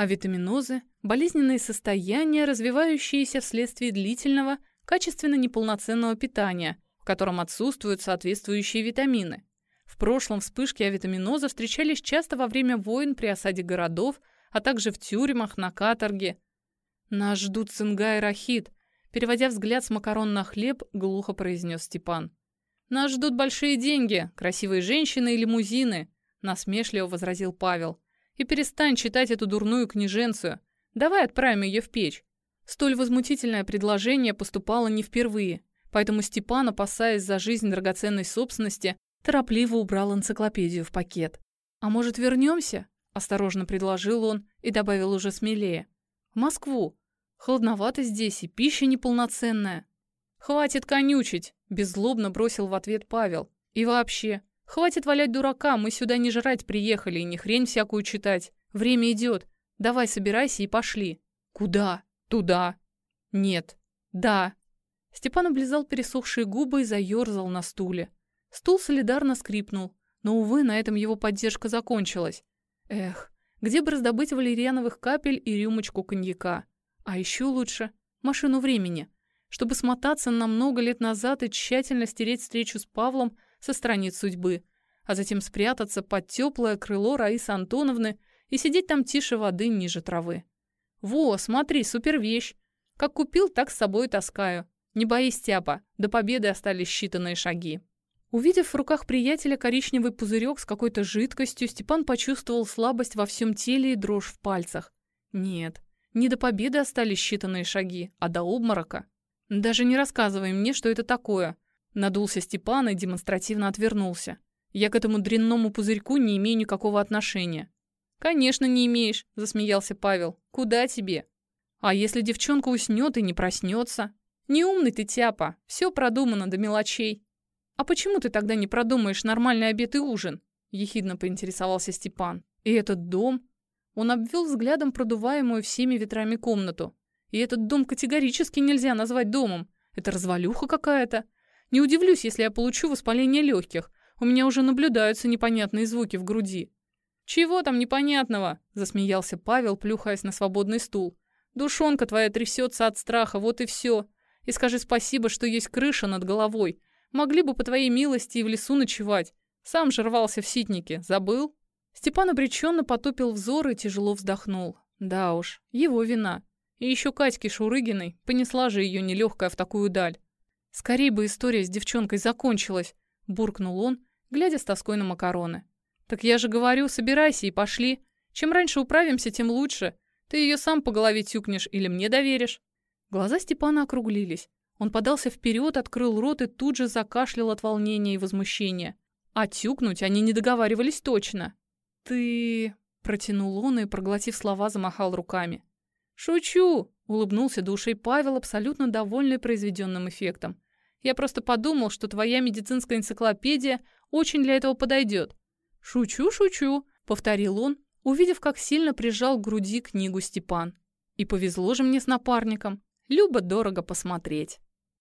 А витаминозы – болезненные состояния, развивающиеся вследствие длительного, качественно неполноценного питания, в котором отсутствуют соответствующие витамины. В прошлом вспышки авитаминоза встречались часто во время войн при осаде городов, а также в тюрьмах, на каторге. «Нас ждут цинга и рахит», – переводя взгляд с макарон на хлеб, глухо произнес Степан. «Нас ждут большие деньги, красивые женщины и лимузины», – насмешливо возразил Павел. «И перестань читать эту дурную книженцию. Давай отправим ее в печь». Столь возмутительное предложение поступало не впервые, поэтому Степан, опасаясь за жизнь драгоценной собственности, торопливо убрал энциклопедию в пакет. «А может, вернемся?» – осторожно предложил он и добавил уже смелее. «В Москву. Холодновато здесь и пища неполноценная». «Хватит конючить!» – беззлобно бросил в ответ Павел. «И вообще, хватит валять дурака, мы сюда не жрать приехали и не хрень всякую читать. Время идет. Давай собирайся и пошли». «Куда?» «Туда». «Нет». «Да». Степан облизал пересохшие губы и заерзал на стуле. Стул солидарно скрипнул, но, увы, на этом его поддержка закончилась. Эх, где бы раздобыть валериановых капель и рюмочку коньяка? А еще лучше – машину времени, чтобы смотаться на много лет назад и тщательно стереть встречу с Павлом со страниц судьбы, а затем спрятаться под теплое крыло Раисы Антоновны и сидеть там тише воды ниже травы. «Во, смотри, супер вещь! Как купил, так с собой таскаю. Не боись, Тяпа, до победы остались считанные шаги». Увидев в руках приятеля коричневый пузырек с какой-то жидкостью, Степан почувствовал слабость во всем теле и дрожь в пальцах. Нет, не до победы остались считанные шаги, а до обморока. «Даже не рассказывай мне, что это такое», — надулся Степан и демонстративно отвернулся. «Я к этому дрянному пузырьку не имею никакого отношения». «Конечно, не имеешь», — засмеялся Павел. «Куда тебе?» «А если девчонка уснет и не проснется?» «Неумный ты, тяпа, все продумано до мелочей». «А почему ты тогда не продумаешь нормальный обед и ужин?» — ехидно поинтересовался Степан. «И этот дом?» Он обвел взглядом продуваемую всеми ветрами комнату. «И этот дом категорически нельзя назвать домом. Это развалюха какая-то. Не удивлюсь, если я получу воспаление легких. У меня уже наблюдаются непонятные звуки в груди». «Чего там непонятного?» — засмеялся Павел, плюхаясь на свободный стул. «Душонка твоя трясется от страха, вот и все. И скажи спасибо, что есть крыша над головой, Могли бы, по твоей милости, и в лесу ночевать. Сам же рвался в ситнике. Забыл?» Степан обреченно потупил взор и тяжело вздохнул. Да уж, его вина. И еще Катьки Шурыгиной. Понесла же ее нелегкая в такую даль. «Скорей бы история с девчонкой закончилась», — буркнул он, глядя с тоской на макароны. «Так я же говорю, собирайся и пошли. Чем раньше управимся, тем лучше. Ты ее сам по голове тюкнешь или мне доверишь?» Глаза Степана округлились. Он подался вперед, открыл рот и тут же закашлял от волнения и возмущения. А тюкнуть они не договаривались точно. «Ты...» — протянул он и, проглотив слова, замахал руками. «Шучу!» — улыбнулся до ушей Павел, абсолютно довольный произведенным эффектом. «Я просто подумал, что твоя медицинская энциклопедия очень для этого подойдет». «Шучу, шучу!» — повторил он, увидев, как сильно прижал к груди книгу Степан. «И повезло же мне с напарником. Любо дорого посмотреть».